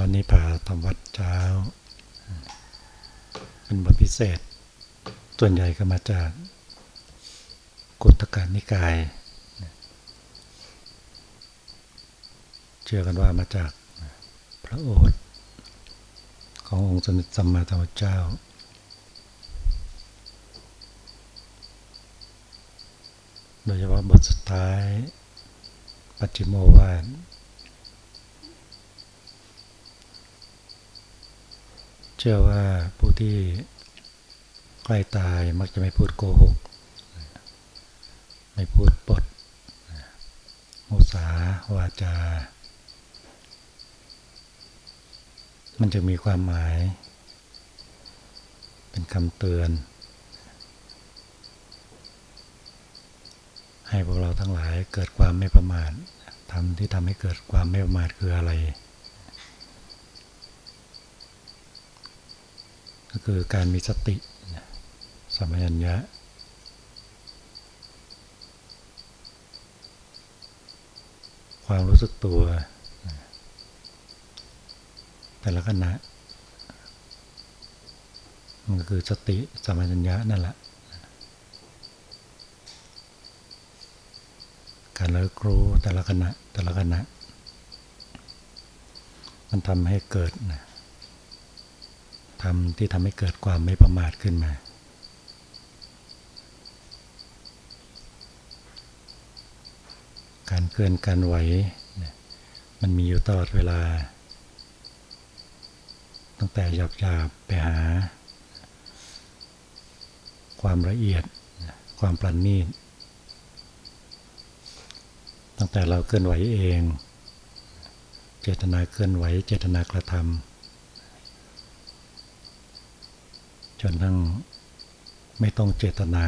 ตอนนี้พาทำวัดเช้า เป็นบทพิเศษ ส่วนใหญ่ก็มาจากกุตการนิกาย เชื่อกันว่ามาจากพระโอษฐ์ขององค์สมเด็จสัมมาสัมพุทธเจ้า โดยเฉพาะบทสุดท้าย ปัจจิโมวาท เชื่อว่าผู้ที่ใกล้ตายมักจะไม่พูดโกหก ไม่พูดปดมุสาวาจา มันจะมีความหมาย เป็นคำเตือน ให้พวกเราทั้งหลายเกิดความไม่ประมาททำที่ทำให้เกิดความไม่ประมาทคืออะไร ก็คือการมีสติสมัญญะความรู้สึกตัว แต่ละขณะมันก็คือสติสมัญญะนั่นแหละ การเลิกรู้แต่ละขณะแต่ละขณะ มันทำให้เกิดนะ ทำที่ทำให้เกิดความไม่ประมาทขึ้นมา การเคลื่อนการไหว มันมีอยู่ตลอดเวลา ตั้งแต่หยาบหยาบไปหา ความละเอียดความปราณีตตั้งแต่เราเคลื่อนไหวเอง เจตนาเคลื่อนไหว เจตนากระทำ จนทั้งไม่ต้องเจตนา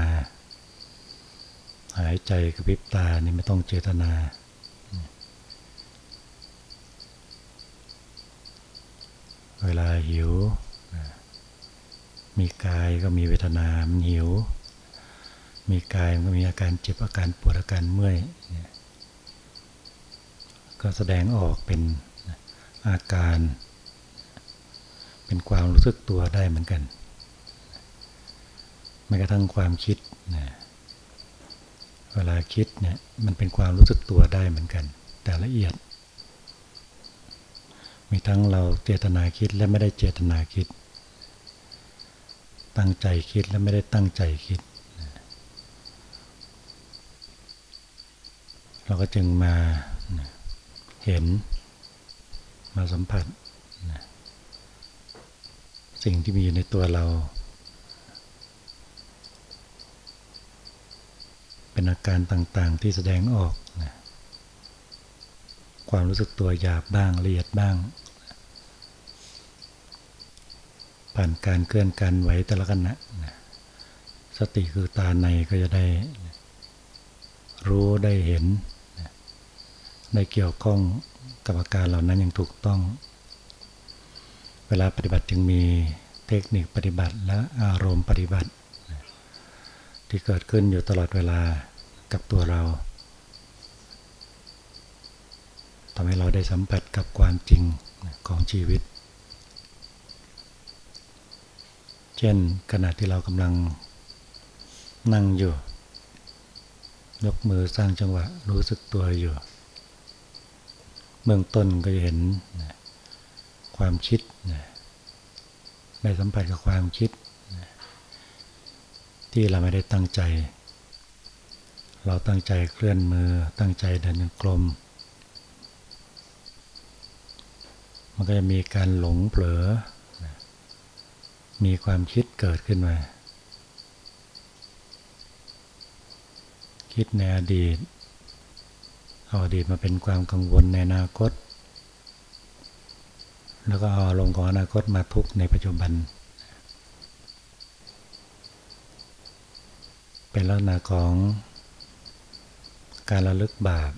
หายใจกระพริบตานี่ไม่ต้องเจตนา เวลาหิว มีกายก็มีเวทนา มันหิว มีกายมันก็มีอาการเจ็บอาการปวดอาการเมื่อย ก็แสดงออกเป็นอาการ เป็นความรู้สึกตัวได้เหมือนกัน แม้กระทั่งความคิดนะเวลาคิดเนี่ยมันเป็นความรู้สึกตัวได้เหมือนกัน แต่ละเอียด มีทั้งเราเจตนาคิดและไม่ได้เจตนาคิด ตั้งใจคิดและไม่ได้ตั้งใจคิด เราก็จึงมาเห็นมาสัมผัสสิ่งที่มีอยู่ในตัวเรา เป็นอาการต่างๆที่แสดงออกนะความรู้สึกตัวหยาบบ้างละเอียดบ้าง ผ่านการเคลื่อนการไหวแต่ละขณะนะสติคือตาในก็จะได้ รู้ได้เห็น ได้เกี่ยวข้องกับอาการเหล่านั้นอย่างถูกต้อง เวลาปฏิบัติจึงมีเทคนิคปฏิบัติและอารมณ์ปฏิบัติ ที่เกิดขึ้นอยู่ตลอดเวลากับตัวเราทำให้เราได้สัมผัสกับความจริงของชีวิต เช่นขณะที่เรากำลังนั่งอยู่ ยกมือสร้างจังหวะรู้สึกตัวอยู่ เบื้องต้นก็จะเห็นความคิดได้สัมผัสกับความคิด ที่เราไม่ได้ตั้งใจ เราตั้งใจเคลื่อนมือตั้งใจเดินกลม มันก็จะมีการหลงเผลอ มีความคิดเกิดขึ้นมา คิดในอดีต เอาอดีตมาเป็นความกังวลในอนาคต แล้วก็เอาลงของอนาคตมาทุกในปัจจุบันเเ็นลักษณะของการระลึกบาป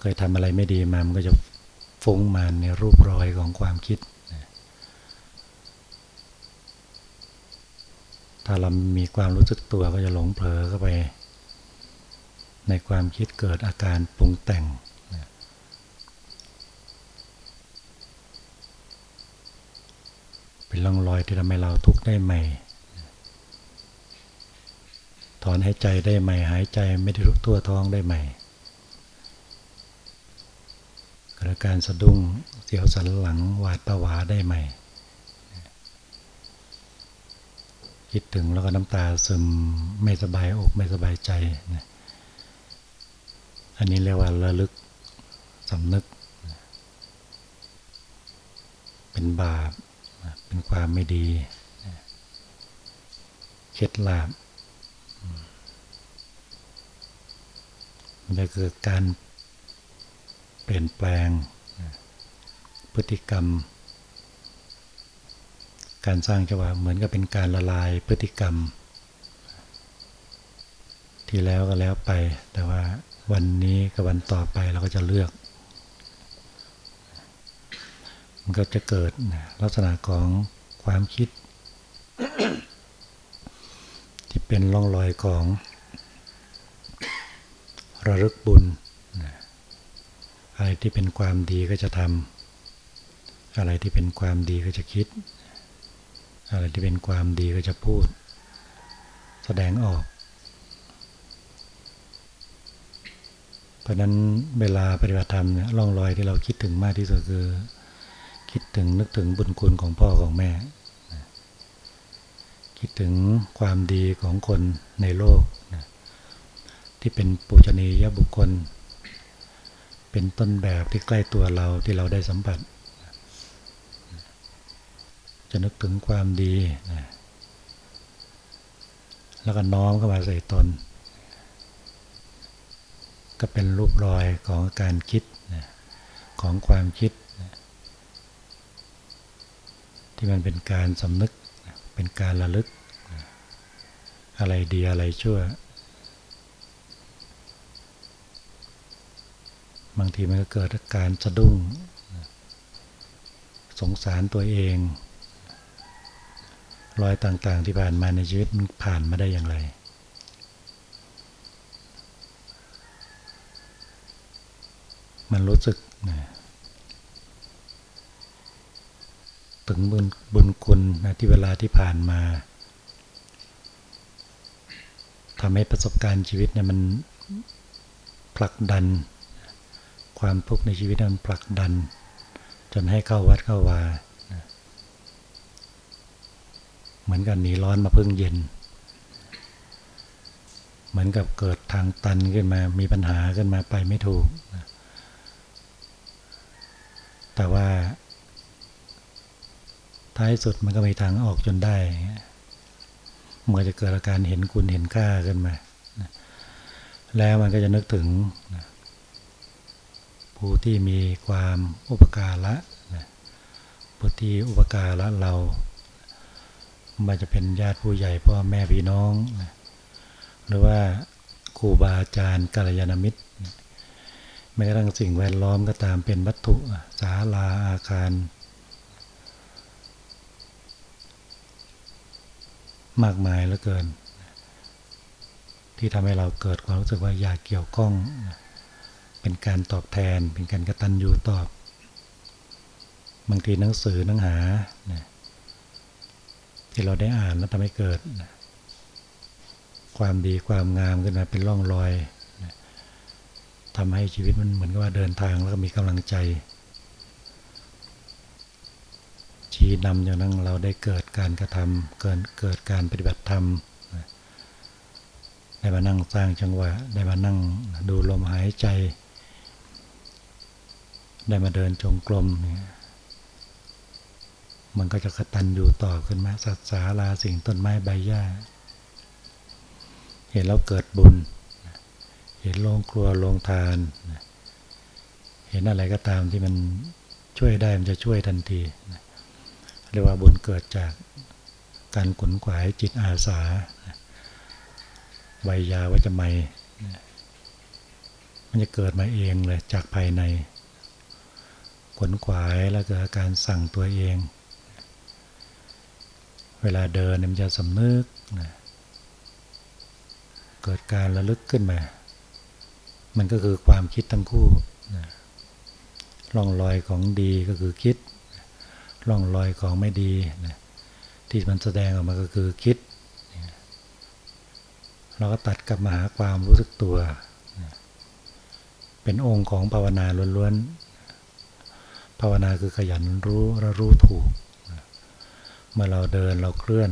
เคยทำอะไรไม่ดีมา มันก็จะฟุ้งมาในรูปรอยของความคิด ถ้าเรามีความรู้สึกตัวก็จะหลงเผลอเข้าไป ในความคิดเกิดอาการปรุงแต่ง เป็นร่องรอยที่ทำให้เราทุกข์ได้ใหม่ ถอนหายใจได้ใหม่หายใจไม่ได้รู้ตัวท้องได้ใหม่กระการสะดุ้งเสียวสันหลังหวาดประหวาได้ใหม่ คิดถึงแล้วก็น้ำตาซึมไม่สบายอกไม่สบายใจนะอันนี้เรียกว่าระลึกสำนึก เป็นบาป เป็นความไม่ดี เคล็ดลาบ มันจะเกิดการเปลี่ยนแปลง พฤติกรรม การสร้างจังหวะเหมือนกับเป็นการละลายพฤติกรรม ที่แล้วก็แล้วไป แต่ว่าวันนี้กับวันต่อไปเราก็จะเลือก มันก็จะเกิดลักษณะของความคิด ที่ เป็นร่องรอยของระลึกบุญ อะไรที่เป็นความดีก็จะทำ อะไรที่เป็นความดีก็จะคิด อะไรที่เป็นความดีก็จะพูด แสดงออก เพราะนั้นเวลาปฏิบัติธรรมเนี่ยร่องรอยที่เราคิดถึงมากที่สุดคือ คิดถึงนึกถึงบุญคุณของพ่อของแม่ คิดถึงความดีของคนในโลกที่เป็นปุจนียบุคคล เป็นต้นแบบที่ใกล้ตัวเราที่เราได้สัมผัส จะนึกถึงความดีแล้วก็น้อมเข้ามาใส่ตน ก็เป็นรูปรอยของการคิดของความคิดที่มันเป็นการสำนึก เป็นการระลึก อะไรดีอะไรชั่ว บางทีมันก็เกิดการสะดุ้ง สงสารตัวเอง รอยต่างๆที่ผ่านมาในชีวิตมันผ่านมาได้อย่างไรมันรู้สึกนะ ถึงบุญบุญคุณนะที่เวลาที่ผ่านมาทำให้ประสบการณ์ชีวิตเนี่ยมันผลักดัน ความทุกข์ในชีวิตมันผลักดัน จนให้เข้าวัดเข้าวาเหมือนกันหนีร้อนมาพึ่งเย็น เหมือนกับเกิดทางตันขึ้นมามีปัญหาขึ้นมาไปไม่ถูก แต่ว่า ท้ายสุดมันก็มีทางออกจนได้เมื่อจะเกิดอาการเห็นคุณเห็นค่าขึ้นมา แล้วมันก็จะนึกถึง ผู้ที่มีความอุปการะผู้ที่อุปการะเรามันจะเป็นญาติผู้ใหญ่พ่อแม่พี่น้อง หรือว่าครูบาอาจารย์กัลยาณมิตรแม้กระทั่งสิ่งแวดล้อมก็ตามเป็นวัตถุศาลาอาคาร มากมายเหลือเกิน ที่ทำให้เราเกิดความรู้สึกว่าอยากเกี่ยวข้อง เป็นการตอบแทน เป็นการกระตันยูตอบ บางทีหนังสือหนังหา ที่เราได้อ่านแล้วทำให้เกิด ความดีความงามขึ้นมาเป็นร่องรอยทำให้ชีวิตมันเหมือนกับว่าเดินทางแล้วก็มีกำลังใจ ชี้นำอย่างนั้นเราได้เกิดการกระทำเกิดเกิดการปฏิบัติธรรมได้มานั่งสร้างจังหวะ ได้มานั่งดูลมหายใจ ได้มาเดินจงกรมมันก็จะกระตันอยู่ต่อขึ้นมาสัตว์สาลาสิ่งต้นไม้ใบหญ้า เห็นแล้วเกิดบุญ เห็นโรงครัวโรงทาน เห็นอะไรก็ตามที่มันช่วยได้มันจะช่วยทันที เรียกว่าบุญเกิดจากการขนขวายจิตอาสาวิยาวัจไมมันจะเกิดมาเองเลยจากภายใน ขนขวายแล้วเกิดการสั่งตัวเอง เวลาเดินมันจะสำนึกเกิดการระลึกขึ้นมา มันก็คือความคิดทั้งคู่ร่องรอยของดีก็คือคิด ร่องรอยของไม่ดีนะที่มันแสดงออกมาก็คือคิด เราก็ตัดกลับมาหาความรู้สึกตัว เป็นองค์ของภาวนาล้วนๆ ภาวนาคือขยันรู้และรู้ถูก เมื่อเราเดินเราเคลื่อน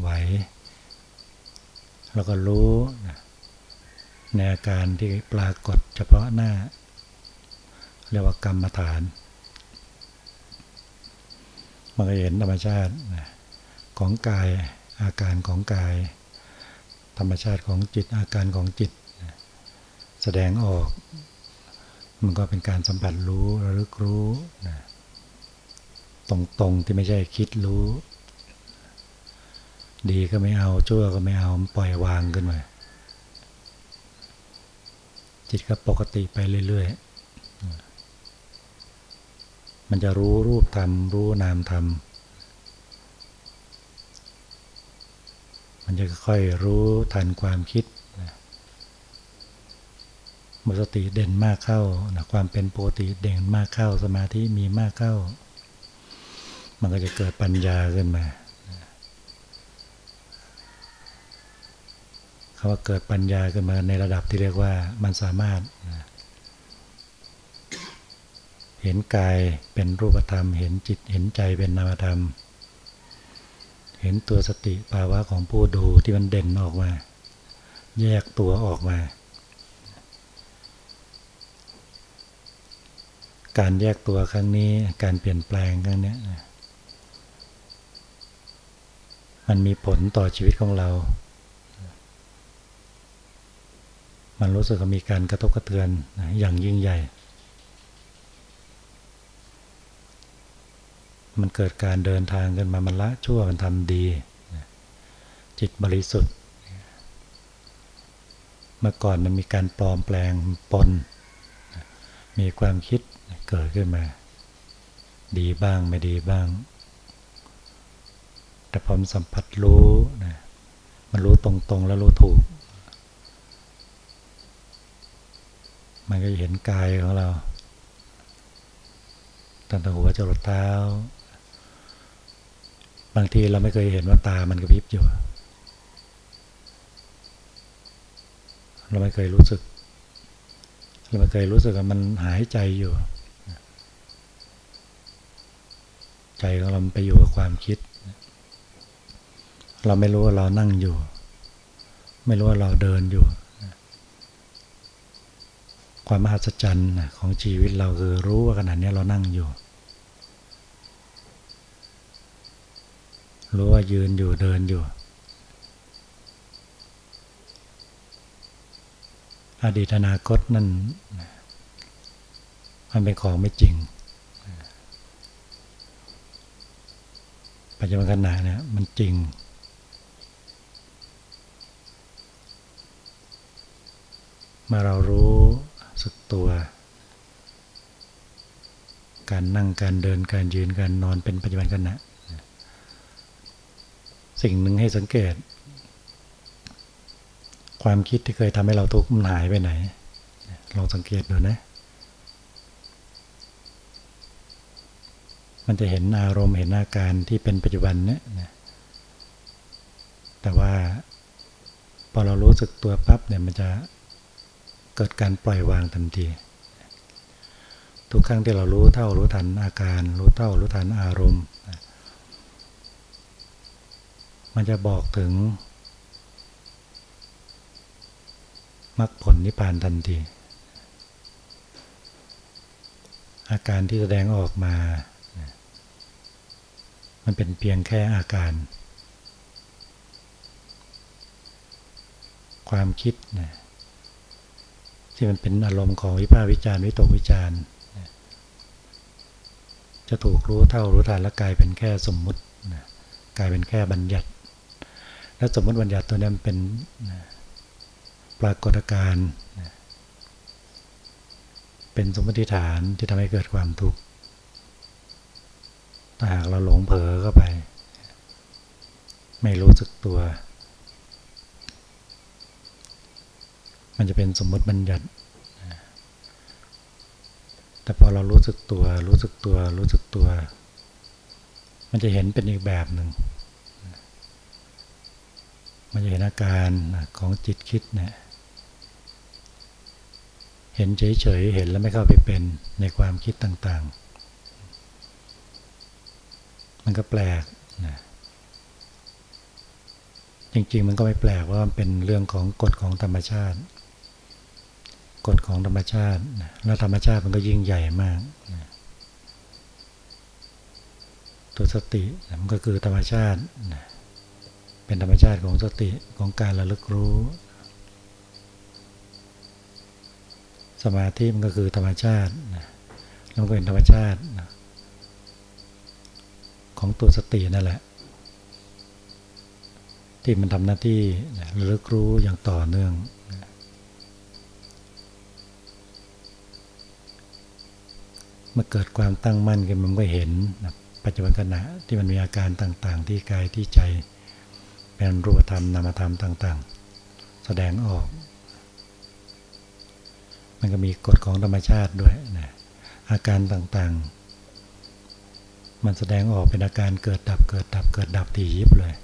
ไหวเราก็รู้ในอาการที่ปรากฏเฉพาะหน้า เรียกว่ากรรมฐาน มันก็เห็นธรรมชาติของกายอาการของกาย ธรรมชาติของจิตอาการของจิต แสดงออก มันก็เป็นการสัมผัสรู้ระลึกรู้ตรงๆที่ไม่ใช่คิดรู้ ดีก็ไม่เอาชั่วก็ไม่เอาปล่อยวางขึ้นมาจิตก็ปกติไปเรื่อยๆ มันจะรู้รูปธรรม รู้นามธรรม มันจะค่อยรู้ทันความคิดมสติเด่นมากเข้านะความเป็นปกติเด่นมากเข้า สมาธิมีมากเข้า มันก็จะเกิดปัญญาขึ้นมาคำว่าเกิดปัญญาขึ้นมาในระดับที่เรียกว่ามันสามารถ เห็นกายเป็นรูปธรรม เห็นจิตเห็นใจเป็นนามธรรม เห็นตัวสติภาวะของผู้ดูที่มันเด่นออกมา แยกตัวออกมา การแยกตัวครั้งนี้การเปลี่ยนแปลงครั้งนี้มันมีผลต่อชีวิตของเรา มันรู้สึกว่ามีการกระทบกระเทือนอย่างยิ่งใหญ่ มันเกิดการเดินทางกันมามันละชั่วมันทำดี จิตบริสุทธิ์ เมื่อก่อนมันมีการปลอมแปลงปน มีความคิดเกิดขึ้นมา ดีบ้างไม่ดีบ้าง แต่พอมสัมผัสรู้นะมันรู้ตรงๆแล้วรู้ถูก มันก็เห็นกายของเราตั้งแต่หัวจรดเท้า บางทีเราไม่เคยเห็นว่าตามันกระพริบอยู่ เราไม่เคยรู้สึก เราไม่เคยรู้สึกว่ามันหายใจอยู่ ใจของเราไปอยู่กับความคิด เราไม่รู้ว่าเรานั่งอยู่ ไม่รู้ว่าเราเดินอยู่ ความมหัศจรรย์ของชีวิตเราคือรู้ว่าขณะนี้เรานั่งอยู่ รู้ว่ายืนอยู่เดินอยู่ อดีตอนาคตนั่น มันเป็นของไม่จริง ปัจจุบันขณะเนี่ยมันจริงเมื่อเรารู้สึกตัว การนั่งการเดินการยืนการนอนเป็นปัจจุบันขณะ สิ่งหนึ่งให้สังเกต ความคิดที่เคยทำให้เราทุกข์มันหายไปไหน ลองสังเกตดูนะ มันจะเห็นอารมณ์เห็นอาการที่เป็นปัจจุบันเนี่ยแต่ว่าพอเรารู้สึกตัวปั๊บเนี่ยมันจะเกิดการปล่อยวางทันที ทุกครั้งที่เรารู้เท่ารู้ทันอาการ รู้เท่ารู้ทันอารมณ์ มันจะบอกถึงมรรคผลนิพพานทันที อาการที่แสดงออกมา มันเป็นเพียงแค่อาการ ความคิดนะที่มันเป็นอารมณ์ของวิภาควิจารณ์วิตกวิจารณ์จะถูกรู้เท่ารู้ทันและกลายเป็นแค่สมมุติกลายเป็นแค่บัญญัติ และสมมติบัญญัติตัวนี้มันเป็นปรากฏการณ์เป็นสมมติฐานที่ทำให้เกิดความทุกข์ถ้าหากเราหลงเผลอเข้าไป ไม่รู้สึกตัว มันจะเป็นสมมติบัญญัติแต่พอเรารู้สึกตัว รู้สึกตัว รู้สึกตัว มันจะเห็นเป็นอีกแบบหนึ่ง มันจะเห็นอาการของจิตคิดเนี่ยเห็นเฉยๆ เห็นแล้วไม่เข้าไปเป็นในความคิดต่างๆ มันก็แปลกนะจริงๆ มันก็ไม่แปลกว่ามันเป็นเรื่องของกฎของธรรมชาติ กฎของธรรมชาติ แล้วธรรมชาติมันก็ยิ่งใหญ่มากตัวสติมันก็คือธรรมชาติ เป็นธรรมชาติของสติของการระลึกรู้ สมาธิมันก็คือธรรมชาติแล้วก็เป็นธรรมชาติ ของตัวสตินั่นแหละ ที่มันทำหน้าที่ระลึกรู้อย่างต่อเนื่องเมื่อเกิดความตั้งมั่นกันมันก็เห็นปัจจุบันขณะที่มันมีอาการต่างๆ ที่กายที่ใจ เป็นรูปธรรมนามธรรมต่าง ๆ แสดงออก มันก็มีกฎของธรรมชาติด้วยนะอาการต่างๆ มันแสดงออกเป็นอาการเกิดดับเกิดดับเกิดดับทียิบเลย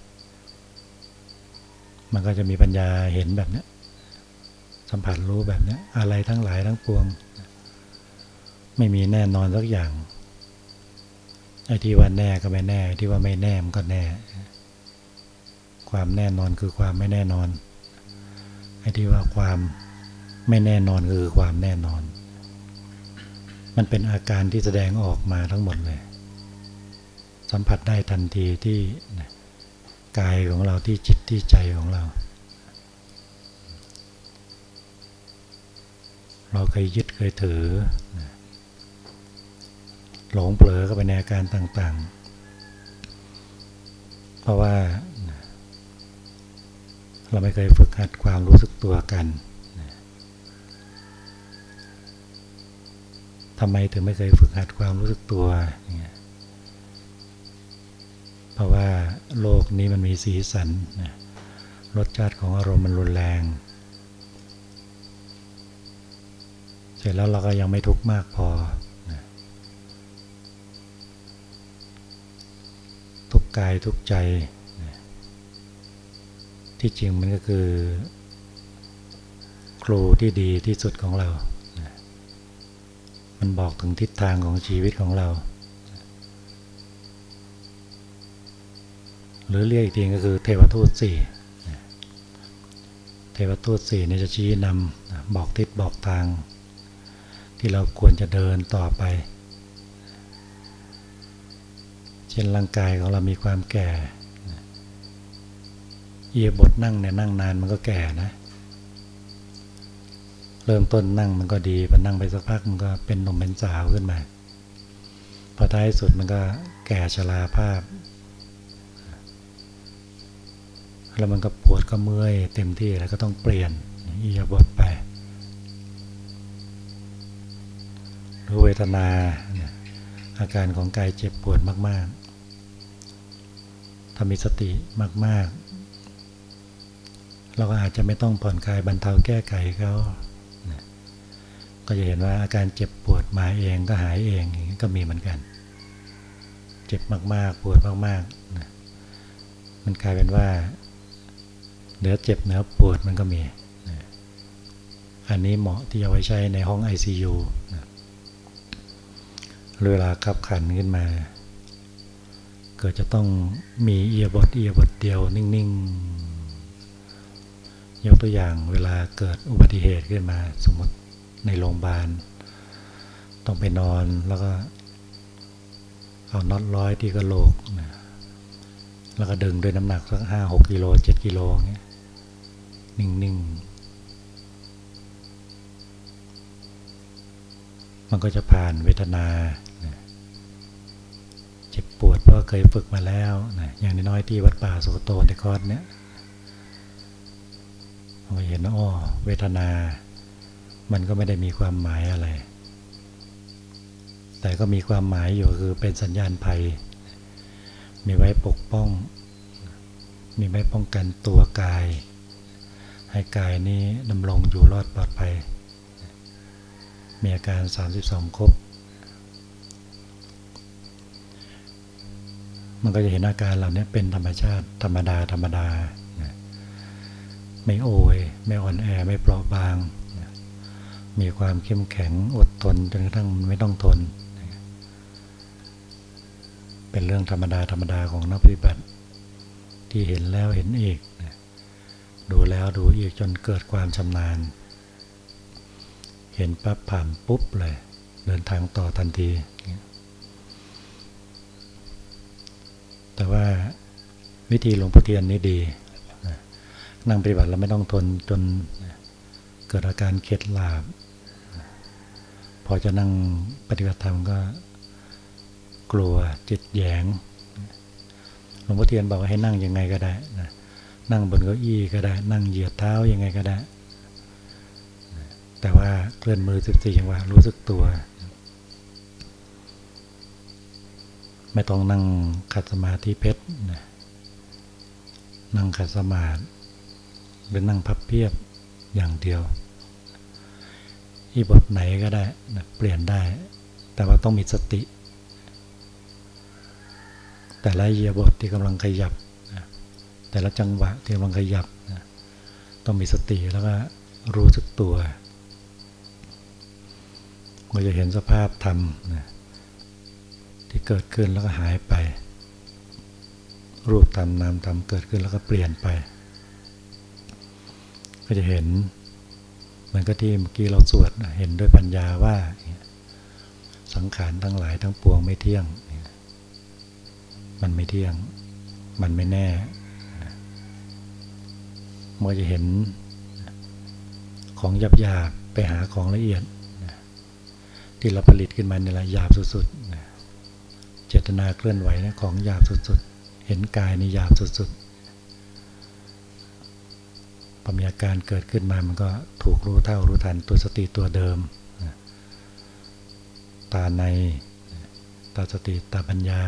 มันก็จะมีปัญญาเห็นแบบนี้สัมผัสรู้แบบนี้อะไรทั้งหลายทั้งปวง ไม่มีแน่นอนสักอย่างไอ้ที่ว่าแน่ก็ไม่แน่ที่ว่าไม่แน่มันก็แน่ ความแน่นอนคือความไม่แน่นอนไอ้ที่ว่าความไม่แน่นอนคือความแน่นอน มันเป็นอาการที่แสดงออกมาทั้งหมดเลย สัมผัสได้ทันทีที่กายของเราที่จิตที่ใจของเรา เราเคยยึดเคยถือ หลงเผลอก็ไปในอาการต่างๆ เพราะว่า เราไม่เคยฝึกหัดความรู้สึกตัวกันทำไมถึงไม่เคยฝึกหัดความรู้สึกตัวเนี่ยเพราะว่าโลกนี้มันมีสีสันนะรสชาติของอารมณ์มันรุนแรง เสร็จแล้วเราก็ยังไม่ทุกข์มากพอนะทุกกายทุกใจ ที่จริงมันก็คือ ครูที่ดีที่สุดของเรา มันบอกถึงทิศทางของชีวิตของเรา หรือเรียกอีกทีก็คือเทวทูตสี่เทวทูตสี่นี่จะชี้นำบอกทิศบอกทาง ที่เราควรจะเดินต่อไป เช่นร่างกายของเรามีความแก่ เอียบทนั่งเนี่ยนั่งนานมันก็แก่นะ เริ่มต้นนั่งมันก็ดีพอนั่งไปสักพักมันก็เป็นหนุ่มเป็นสาวขึ้นมา พอท้ายสุดมันก็แก่ชราภาพ แล้วมันก็ปวดก็เมื่อยเต็มที่แล้วก็ต้องเปลี่ยนเอียบทไปรู้เวทนาอาการของกายเจ็บปวดมากๆถ้ามีสติมาก ๆ เราก็อาจจะไม่ต้องผ่อนคลายบรรเทาแก้ไขเขาก็จะเห็นว่าอาการเจ็บปวดมาเองก็หายเองก็มีเหมือนกัน เจ็บมากๆ ปวดมากๆมันกลายเป็นว่าเหนือเจ็บเหนือปวดมันก็มีอันนี้เหมาะที่จะไว้ใช้ในห้อง ICU เวลาขับขันขึ้นมา เกิดจะต้องมีเอียบทเอียบทเดียวนิ่ง ๆ ยกตัวอย่างเวลาเกิดอุบัติเหตุขึ้นมาสมมติในโรงพยาบาล ต้องไปนอนแล้วก็ เอาน็อตร้อยที่กระโหลกแล้วก็ดึงด้วยน้ำหนักสักห้าหกกิโลเจ็ดกิโลเงี้ยนิ่งๆมันก็จะผ่านเวทนาเจ็บปวดเพราะเคยฝึกมาแล้วนะอย่างน้อยที่วัดป่าโสโตในคอร์สเนี้ย เราเห็นอ๋อเวทนา มันก็ไม่ได้มีความหมายอะไร แต่ก็มีความหมายอยู่คือเป็นสัญญาณภัย มีไว้ปกป้อง มีไว้ป้องกันตัวกาย ให้กายนี้ดำรงอยู่รอดปลอดภัย มีอาการ 32 ครบ มันก็จะเห็นอาการเหล่านี้เป็นธรรมชาติธรรมดาธรรมดา ไม่โอยไม่อ่อนแอไม่เปราะบาง มีความเข้มแข็งอดทนจนกระทั่งไม่ต้องทน เป็นเรื่องธรรมดาธรรมดาของนักปฏิบัติ ที่เห็นแล้วเห็นอีก ดูแล้วดูอีกจนเกิดความชำนาญ เห็นปั๊บผ่านปุ๊บเลย เดินทางต่อทันที แต่ว่าวิธีหลวงพ่อเทียนนี่ดี นั่งปฏิบัติแล้วไม่ต้องทนจนเกิดอาการเข็ดหลาบ พอจะนั่งปฏิบัติธรรมก็กลัวจิตแยงหลวงพ่อเทียนบอกว่าให้นั่งยังไงก็ได้นะนั่งบนเก้าอี้ก็ได้ นั่งเหยียดเท้ายังไงก็ได้ แต่ว่าเคลื่อนมือสิบสี่จังหวะรู้สึกตัว ไม่ต้องนั่งขัดสมาธิเพชรนั่งขัดสมาธิ หรือนั่งพับเพียบอย่างเดียวที่บทไหนก็ได้นะเปลี่ยนได้ แต่ว่าต้องมีสติ แต่ละเยียบทที่กำลังขยับ แต่ละจังหวะที่กำลังขยับ ต้องมีสติแล้วก็รู้สึกตัวเราจะเห็นสภาพธรรมนะที่เกิดขึ้นแล้วก็หายไป รูปธรรมนามธรรมเกิดขึ้นแล้วก็เปลี่ยนไป ก็จะเห็นมือนกับที่เมื่อกี้เราสวดเห็นด้วยปัญญาว่า สังขารทั้งหลายทั้งปวงไม่เที่ยง มันไม่เที่ยง มันไม่แน่เมื่อจะเห็นของหยาบหยาบไปหาของละเอียด ที่เราผลิตขึ้นมาในระหยาบสุดๆเจตนาเคลื่อนไหวของหยาบสุดๆ เห็นกายในหยาบสุดๆ พอมีอาการเกิดขึ้นมามันก็ถูกรู้เท่ารู้ทันตัวสติตัวเดิม ตาในตาสติตาปัญญา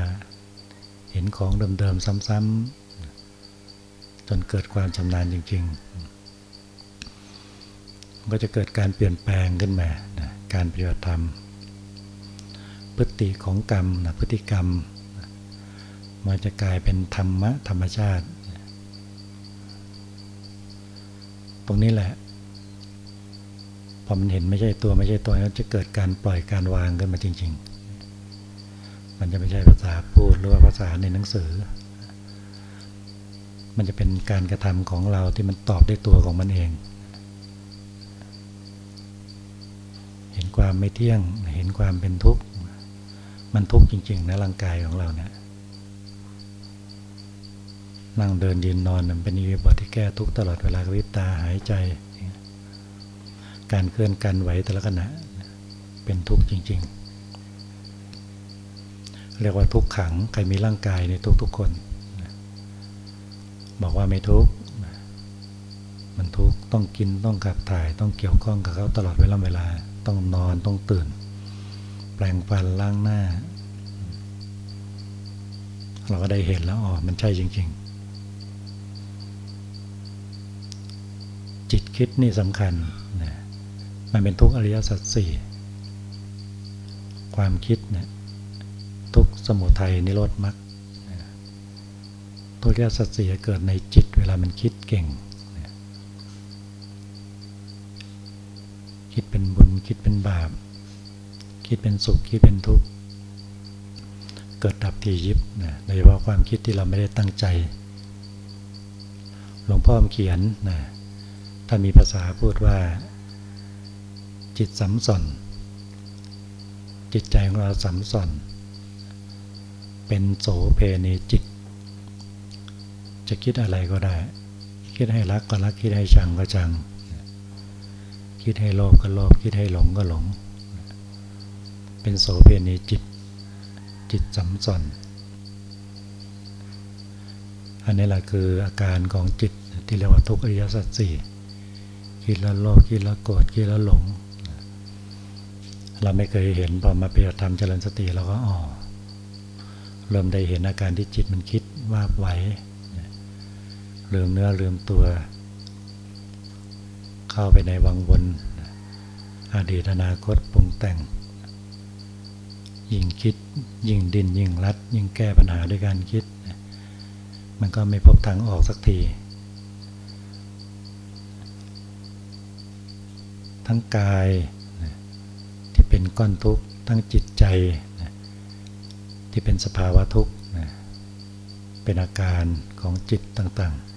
เห็นของเดิมๆซ้ำๆจนเกิดความชำนาญจริง ๆ ก็จะเกิดการเปลี่ยนแปลงขึ้นมาการปฏิบัติธรรม พฤติของกรรมนะพฤติกรรมมันจะกลายเป็นธรรมะธรรมชาติ ตรงนี้แหละ พอมันเห็นไม่ใช่ตัวไม่ใช่ตัวแล้วจะเกิดการปล่อยการวางกันมาจริง ๆ มันจะไม่ใช่ภาษาพูดหรือว่าภาษาในหนังสือ มันจะเป็นการกระทำของเราที่มันตอบได้ตัวของมันเอง เห็นความไม่เที่ยง เห็นความเป็นทุกข์ มันทุกข์จริง ๆ นะร่างกายของเราเนี่ย นั่งเดินยืนนอนมันเป็นอิริบถที่แก้ทุกตลอดเวลากริบตาหายใจ การเคลื่อนกันไหวแต่ละขณะเป็นทุกข์จริง ๆ เรียกว่าทุกขังใครมีร่างกายในทุกๆคน บอกว่าไม่ทุกข์มันทุกข์ต้องกินต้องขับถ่ายต้องเกี่ยวข้องกับเขาตลอดเวลาเวลา ต้องนอนต้องตื่น แปลงฟันล้างหน้า เราก็ได้เห็นแล้วอ๋อมันใช่จริง ๆ จิตคิดนี่สำคัญนะมันเป็นทุกอริยสัจสี่ความคิดเนะี่ยทุกสมุทัยนิโรธมรรคทุกอริยสัจสี่เกิดในจิต เวลามันคิดเก่งคิดเป็นบุญคิดเป็นบาป คิดเป็นสุขคิดเป็นทุกข์เกิดดับทียิบนะโดยเฉพาะความคิดที่เราไม่ได้ตั้งใจหลวงพ่อเขียนนะ ถ้ามีภาษาพูดว่า จิตสัมสนจิตใจของเราสัมสนเป็นโสเพณีจิต จะคิดอะไรก็ได้ คิดให้รักก็รักคิดให้ชังก็ชัง คิดให้โลภก็โลภคิดให้หลงก็หลง เป็นโสเพณีจิต จิตสัมสนอันนี้แหละคืออาการของจิตที่เรียกว่าทุกอริยสัจสี่ คิดแล้วโลภคิดแล้วโกรธคิดแล้วหลง เราไม่เคยเห็นพอมาปฏิบัติธรรมเจริญสติเราก็อ๋อเริ่มได้เห็นอาการที่จิตมันคิดว่าไหวลืมเนื้อลืมตัว เข้าไปในวังวนอดีตอนาคตปรุงแต่ง ยิ่งคิดยิ่งดินยิ่งรัด ยิ่งแก้ปัญหาด้วยการคิด มันก็ไม่พบทางออกสักที ทั้งกายที่เป็นก้อนทุกข์ทั้งจิตใจที่เป็นสภาวะทุกข์เป็นอาการของจิตต่างๆ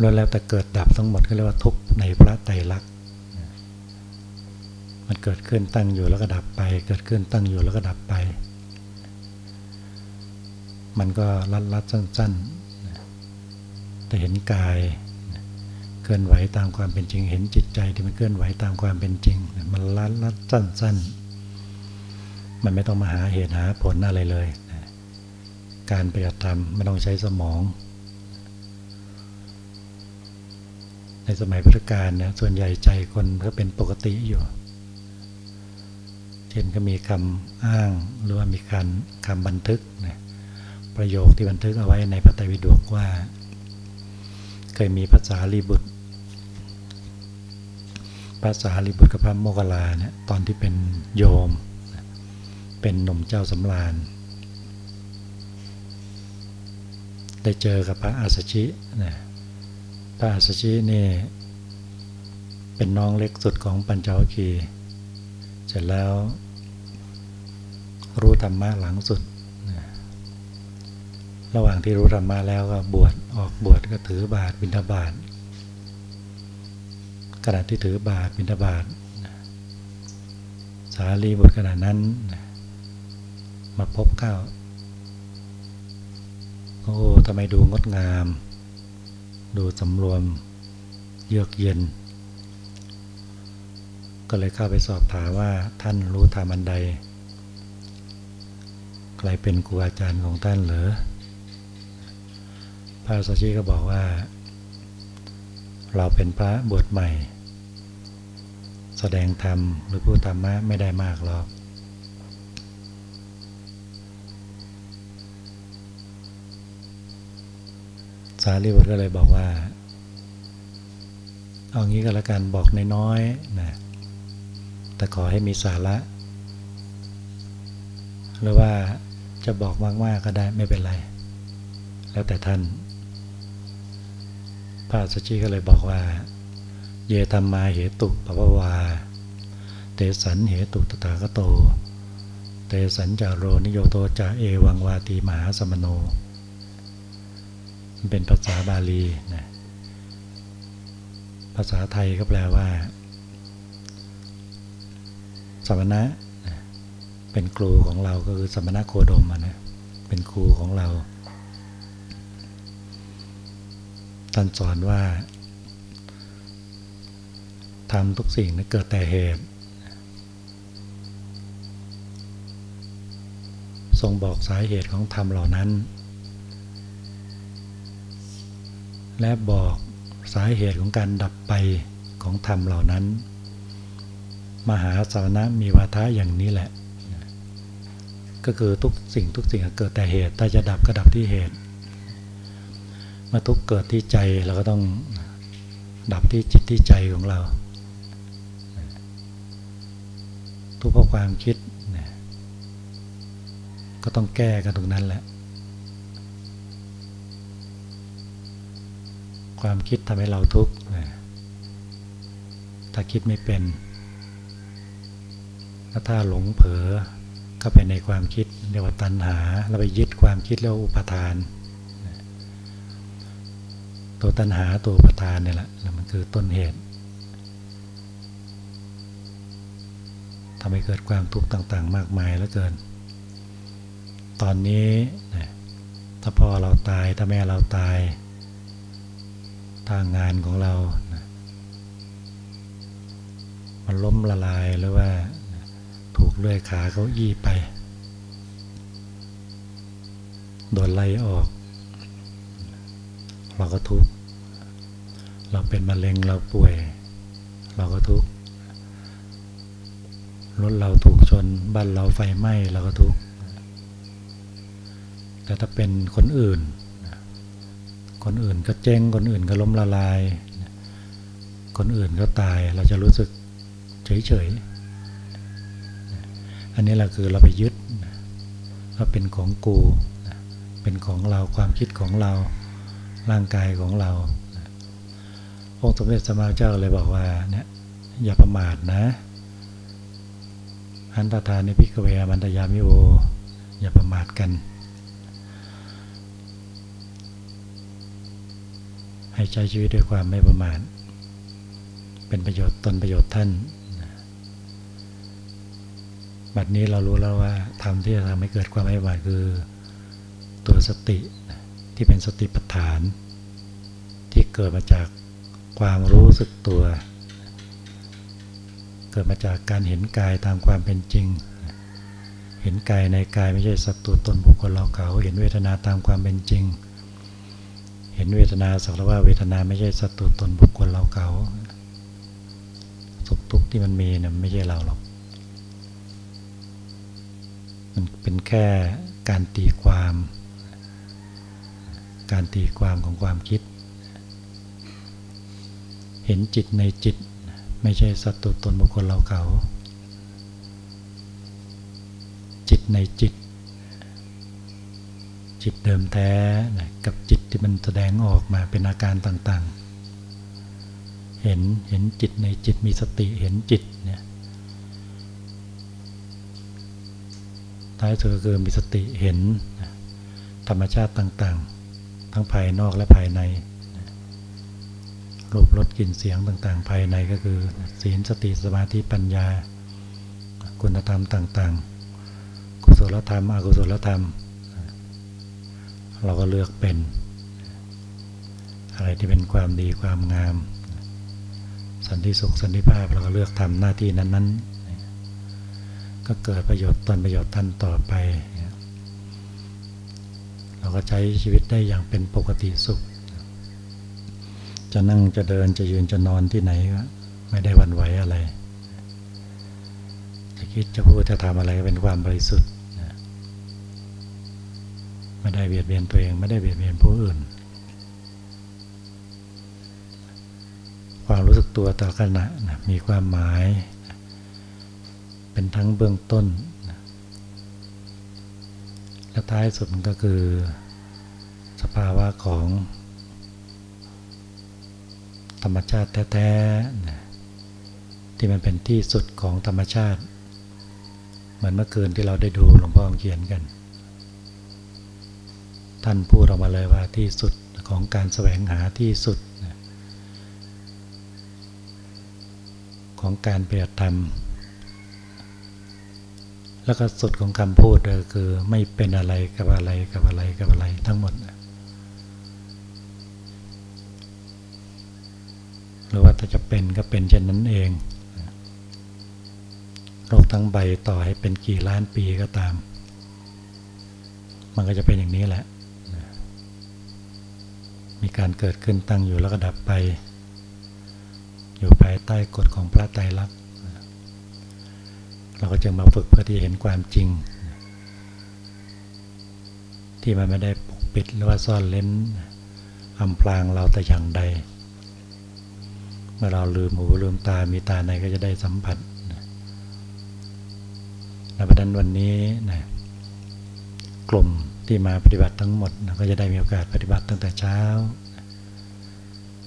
ล้วนแล้วแต่เกิดดับทั้งหมดก็เรียกว่าทุกข์ในพระไตรลักษณ์มันเกิดขึ้นตั้งอยู่แล้วก็ดับไป เกิดขึ้นตั้งอยู่แล้วก็ดับไป มันก็ลัดลัดสั้นๆแต่เห็นกาย เคลื่อนไหวตามความเป็นจริง เห็นจิตใจที่มันเคลื่อนไหวตามความเป็นจริง มันลัดลัดสั้น ๆ มันไม่ต้องมาหาเหตุหาผลอะไรเลย การปฏิบัติธรรมไม่ต้องใช้สมอง ในสมัยพุทธกาลเนี่ยส่วนใหญ่ใจคนก็เป็นปกติอยู่เช่นก็มีคำอ้างหรือว่ามีการคำบันทึกนะประโยคที่บันทึกเอาไว้ในพระไตรปิฎกว่า เคยมีภาษาลีบุ ตรภาษาลีบุตรกับพระโมคคัลลาเนี่ยตอนที่เป็นโยม เป็นหนุ่มเจ้าสำราญ ได้เจอกับพระอาสชินะพระอาสชินี่เป็นน้องเล็กสุดของปัญจวัคคีย์เสร็จแล้ว รู้ธรรมะหลังสุด ระหว่างที่รู้ธรรมะแล้วก็บวชออกบวชก็ถือบาทบิณฑบาต ขณะที่ถือบาทบิณฑบาตสารีบุตรขณะนั้น มาพบเข้าโอ้ทำไมดูงดงาม ดูสำรวม เยือกเย็น ก็เลยเข้าไปสอบถามว่าท่านรู้ธรรมอันใด ใครเป็นครูอาจารย์ของท่านเหรอพระสัชชีก็บอกว่า เราเป็นพระบวชใหม่ แสดงธรรมหรือพูดธรรมะไม่ได้มากหรอกสารีบุตรก็เลยบอกว่า เอางี้ก็แล้วกันบอกน้อยๆนะแต่ขอให้มีสาระ หรือว่าจะบอกมากๆก็ได้ไม่เป็นไร แล้วแต่ท่านพระสัชชีก็เลยบอกว่า เยธรรมาเหตุปปวา เตสันเหตุตถาคโต เตสันจาโรนิโยโตจาเอวังวาตีมหาสมโน มันเป็นภาษาบาลีนะภาษาไทยก็แปลว่าสมณะเป็นครูของเราก็คือสมณะโคดมนะเป็นครูของเราท่านสอนว่า ทำทุกสิ่งนั้นเกิดแต่เหตุ ทรงบอกสาเหตุของธรรมเหล่านั้น และบอกสาเหตุของการดับไปของธรรมเหล่านั้น มหาสารณะมีวาทะอย่างนี้แหละ ก็คือทุกสิ่งทุกสิ่งเกิดแต่เหตุ ถ้าจะดับก็ดับที่เหตุเมื่อทุกเกิดที่ใจเราก็ต้องดับที่จิตที่ใจของเรา ทุกเพราะความคิดก็ต้องแก้กันตรงนั้นแหละ ความคิดทำให้เราทุกข์ถ้าคิดไม่เป็นถ้าหลงเผลอเข้าไปในความคิดเรียกว่าตัณหาเราไปยึดความคิดแล้วอุปทาน ตัวตัณหาตัวอุปทานเนี่ยแหละมันคือต้นเหตุำให้เกิดความทุกข์ต่าง ๆ มากมายแล้วเกิน ตอนนี้ถ้าพ่อเราตายถ้าแม่เราตายทางงานของเรามันล้มละลายหรือว่าถูกเลื่อยขาเขาอี้ไป โดนไล่ออก เราก็ทุกข์ เราเป็นมะเร็งเราป่วย เราก็ทุกข์ รถเราถูกชน บ้านเราไฟไหม้เราก็ทุกข์แต่ถ้าเป็นคนอื่น คนอื่นก็เจ๊งคนอื่นก็ล้มละลาย คนอื่นก็ตายเราจะรู้สึกเฉยๆอันนี้แหละคือเราไปยึดว่าเป็นของกูเป็นของเราความคิดของเราร่างกายของเราอองค์สมเด็จสมมาเจ้าเลยบอกว่าเนี่ยอย่าประมาทนะ อันตทานในพิกเวมันตยามิโอ อย่าประมาทกัน ให้ใช้ชีวิตด้วยความไม่ประมาท เป็นประโยชน์ตนประโยชน์ท่าน บัดนี้เรารู้แล้วว่าทำที่จะทำให้เกิดความไม่ประมาทคือตัวสติที่เป็นสติปัฏฐาน ที่เกิดมาจากความรู้สึกตัว กิดมาจากการเห็นกายตามความเป็นจริง เห็นกายในกายไม่ใช่สัตว์ตัวตนบุคคลเราเขาเห็นเวทนาตามความเป็นจริง เห็นเวทนาสักว่าเวทนาไม่ใช่สัตว์ตัวตนบุคคลเราเขาสุขทุกข์ที่มันมีเนี่ยไม่ใช่เราหรอก มันเป็นแค่การตีความ การตีความของความคิด เห็นจิตในจิต ไม่ใช่สัตว์ตัวตนบุคคลเราเขา จิตในจิต จิตเดิมแท้กับจิตที่มันแสดงออกมาเป็นอาการต่างๆ เห็นเห็นจิตในจิตมีสติเห็นจิตเนี่ยท้ายสุดก็คือมีสติเห็นธรรมชาติต่างๆ ทั้งภายนอกและภายใน รูปรสกลิ่นเสียงต่างๆ ภายในก็คือศีลสติสมาธิปัญญา คุณธรรมต่างๆ กุศลธรรม อกุศลธรรม เราก็เลือกเป็น อะไรที่เป็นความดีความงาม สันติสุขสันติภาพเราก็เลือกทำหน้าที่นั้นๆ ก็เกิดประโยชน์ตนประโยชน์ท่านต่อไป เราก็ใช้ชีวิตได้อย่างเป็นปกติสุข จะนั่งจะเดินจะยืนจะนอนที่ไหนก็ไม่ได้วันไหวอะไร จะคิดจะพูดจะทำอะไรเป็นความบริสุทธิ์ไม่ได้เบียดเบียนตัวเองไม่ได้เบียดเบียนผู้อื่น ความรู้สึกตัวต่อขณะนะมีความหมาย เป็นทั้งเบื้องต้นและท้ายสุดก็คือสภาวะของ รรมชาติแท้ๆที่มันเป็นที่สุดของธรรมชาติ เหมือนเมื่อคืนที่เราได้ดูหลวงพ่อเขียนกัน ท่านพูดออกมาเลยว่าที่สุดของการแสวงหาที่สุด ของการเปรียบธรรม แล้วก็สุดของคำพูดก็คือไม่เป็นอะไรกับอะไรกับอะไรกับอะไรทั้งหมดหรื จะเป็นก็เป็นเช่นนั้นเอง โลกทั้งใบต่อให้เป็นกี่ล้านปีก็ตาม มันก็จะเป็นอย่างนี้แหละ มีการเกิดขึ้นตั้งอยู่แล้วก็ดับไป อยู่ภายใต้กฎของพระไตรลักษณ์เราก็จึงมาฝึกเพื่อที่เห็นความจริง ที่มันไม่ได้ปกปิดหรือว่าซ่อนเล้นอำพรางเราแต่อย่างใด เมื่อเราลืมหูลืมตา มีตาในก็จะได้สัมผัสและประเด็นวันนี้นะกลุ่มที่มาปฏิบัติทั้งหมดนะก็จะได้มีโอกาสปฏิบัติตั้งแต่เช้า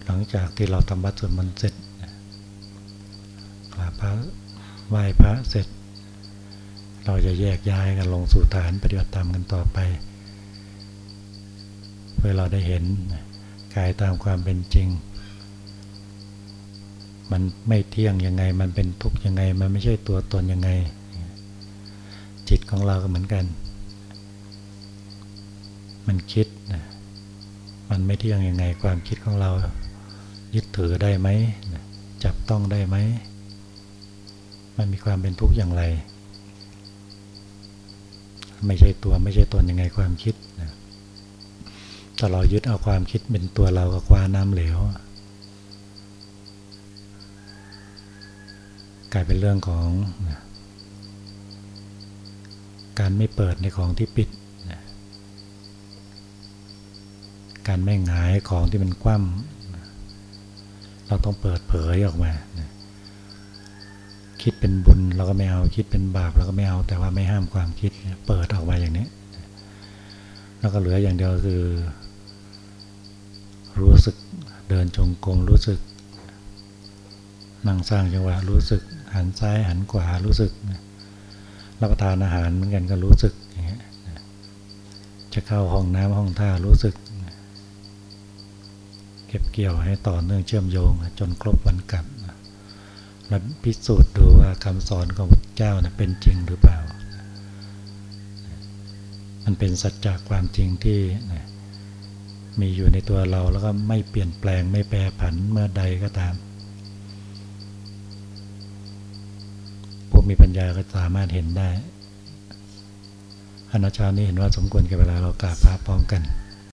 หลังจากที่เราทำบัตรสวดมนต์เสร็จกราบพระไหว้พระเสร็จ เราจะแยกย้ายกันลงสู่ฐานปฏิบัติธรรมกันต่อไป เพื่อเราได้เห็นกายตามความเป็นจริง มันไม่เที่ยงยังไง มันเป็นทุกข์ยังไง มันไม่ใช่ตัวตนยังไง จิตของเราก็เหมือนกัน มันคิดนะมันไม่เที่ยงยังไง ความคิดของเรายึดถือได้ไหมจับต้องได้ไหม มันมีความเป็นทุกข์อย่างไร ไม่ใช่ตัวไม่ใช่ตนยังไงความคิดนะถ้าเรายึดเอาความคิดเป็นตัวเรากับคว้าน้ำเหลว กลายเป็นเรื่องของการไม่เปิดในของที่ปิด การไม่หงายของที่มันคว่ำเราต้องเปิดเผยออกมา คิดเป็นบุญเราก็ไม่เอา คิดเป็นบาปเราก็ไม่เอา แต่ว่าไม่ห้ามความคิด เปิดออกมาอย่างนี้ แล้วก็เหลืออย่างเดียวคือ รู้สึกเดินจงกรมรู้สึกนั่งสร้างจังหวะรู้สึก หันซ้ายหันขวารู้สึกรับประทานอาหารเหมือนกันก็รู้สึกอย่างเงี้ยจะเข้าห้องน้ำห้องท่ารู้สึก เก็บเกี่ยวให้ต่อเนื่องเชื่อมโยง จนครบวันกลับแล้วพิสูจน์ดูว่าคำสอนของพระเจ้านะเป็นจริงหรือเปล่า มันเป็นสัจจะความจริงที่มีอยู่ในตัวเราแล้วก็ไม่เปลี่ยนแปลงไม่แปรผันเมื่อใดก็ตามผู้ มีปัญญาก็สามารถเห็นได้อนาชานี้เห็นว่าสมควรกับเวลาเรากราบพระพร้อมกัน